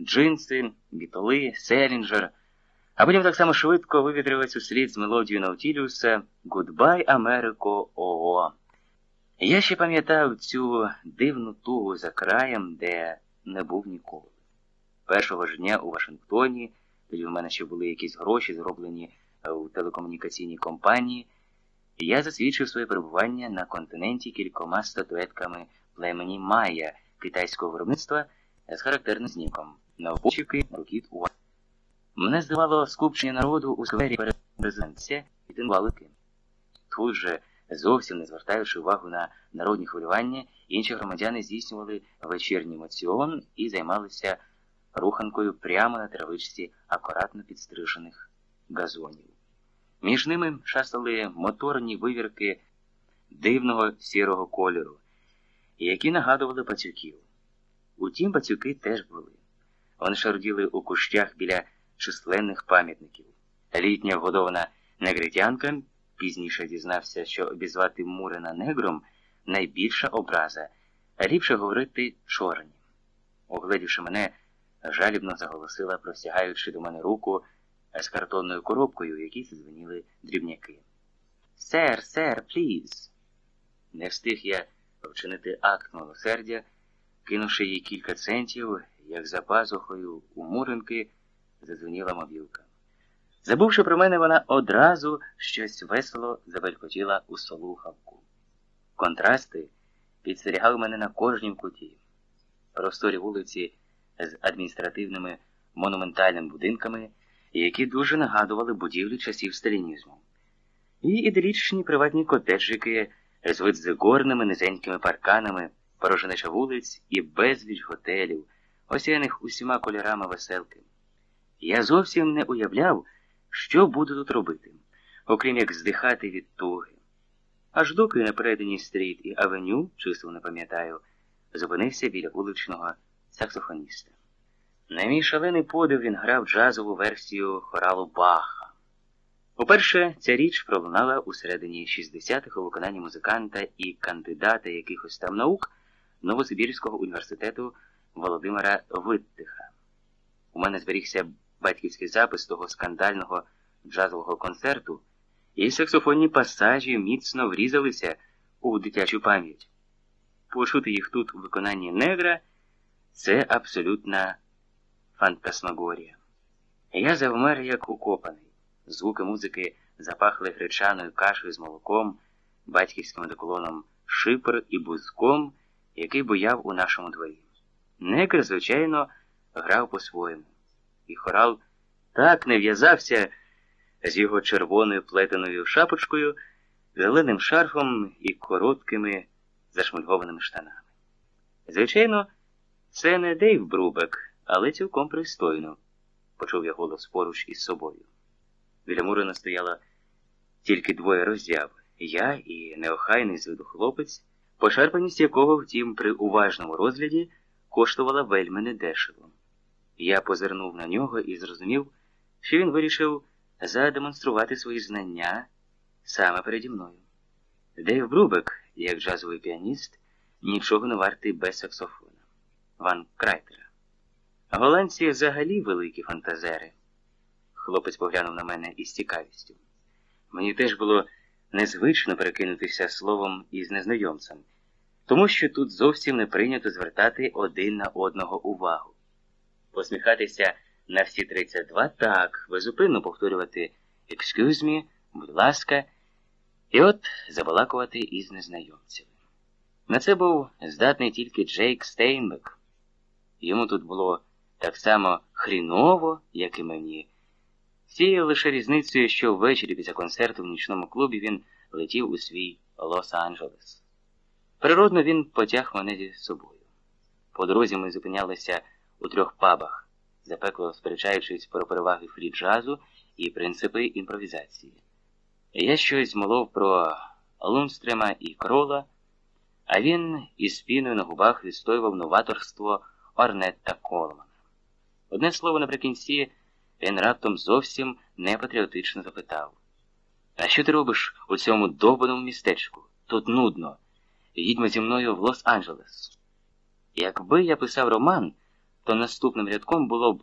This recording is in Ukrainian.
джинси, бітоли, селінджер, а потім так само швидко вивітрилась услід з мелодією Наутіліуса «Гудбай, Америко, ОО». Я ще пам'ятав цю дивну тугу за краєм, де не був ніколи. Першого ж дня у Вашингтоні, тоді в мене ще були якісь гроші, зроблені у телекомунікаційній компанії, я засвідчив своє перебування на континенті кількома статуетками племені Майя китайського виробництва з характерним зніком навпочівки рокіт у Мене здавало скупчення народу у сквері перед президенція і тим валики. Тут же, зовсім не звертаючи увагу на народні хвилювання, інші громадяни здійснювали вечірній моціон і займалися руханкою прямо на травичці акуратно підстрижених газонів. Між ними шастали моторні вивірки дивного сірого кольору, які нагадували пацюків. Утім, пацюки теж були. Вони шарділи у кущах біля численних пам'ятників. Літня вгодована негритянка пізніше дізнався, що обізвати Мурина негром найбільша образа, а ліпше говорити чорні. Огледівши мене, жалібно заголосила, простягаючи до мене руку з картонною коробкою, в якій задзвеніли дрібняки. Сер, сер, пліз. Не встиг я вчинити акт милосердя, кинувши їй кілька центів, як за пазухою у муринки задзвоніла мобілка. Забувши про мене, вона одразу щось весело забелькотіла у солухавку. Контрасти підстерігали мене на кожнім куті. Просторі вулиці з адміністративними монументальними будинками, які дуже нагадували будівлі часів сталінізму. І іделічні приватні котеджики з видзигорними низенькими парканами, порожнеча вулиць і безліч готелів, осяяних усіма кольорами веселки. Я зовсім не уявляв, що буду тут робити, окрім як здихати від туги. Аж доки на передній стріт і авеню, чисто не пам'ятаю, зупинився біля вуличного саксофоніста. На мій шалений подив він грав джазову версію хоралу Баха. По-перше, ця річ пролунала у середині 60-х у виконанні музиканта і кандидата якихось там наук Новосибірського університету Володимира Виттиха. У мене зберігся батьківський запис того скандального джазового концерту, і саксофонні пасажі міцно врізалися у дитячу пам'ять. Почути їх тут у виконанні негра це абсолютна фантасмагорія. Я завмер, як укопаний. Звуки музики запахли гречаною кашею з молоком, батьківським одеколоном шипер і бузком, який бояв у нашому дворі. Негр, звичайно, грав по-своєму, і хорал так не в'язався з його червоною плетеною шапочкою, зеленим шарфом і короткими зашмульгованими штанами. Звичайно, це не Дейв Брубек, але цілком пристойно, почув я голос поруч із собою. Біля Мурина стояло тільки двоє роззяв я і неохайний з хлопець, пошарпаність якого, втім, при уважному розгляді коштувала вельми недешево. Я позирнув на нього і зрозумів, що він вирішив задемонструвати свої знання саме переді мною. Дейв Брубек, як джазовий піаніст, нічого не вартий без саксофона. Ван Крайтера. Голландці взагалі великі фантазери. Хлопець поглянув на мене із цікавістю. Мені теж було незвично перекинутися словом із незнайомцем, тому що тут зовсім не прийнято звертати один на одного увагу. Посміхатися на всі 32 так, безупинно повторювати «excuse me», будь ласка, і от забалакувати із незнайомцями. На це був здатний тільки Джейк Стейнбек. Йому тут було так само хріново, як і мені. Цією лише різницею, що ввечері після концерту в нічному клубі він летів у свій Лос-Анджелес. Природно, він потяг мене зі собою. По дорозі ми зупинялися у трьох пабах, запекло сперечаючись про переваги фрі-джазу і принципи імпровізації. Я щось змолов про Лунстрема і Крола, а він із спіною на губах відстоював новаторство Орнетта Колмана. Одне слово наприкінці він раптом зовсім непатріотично запитав: А що ти робиш у цьому довбаному містечку? Тут нудно. Їдьмо зі мною в Лос-Анджелес. Якби я писав роман, то наступним рядком було б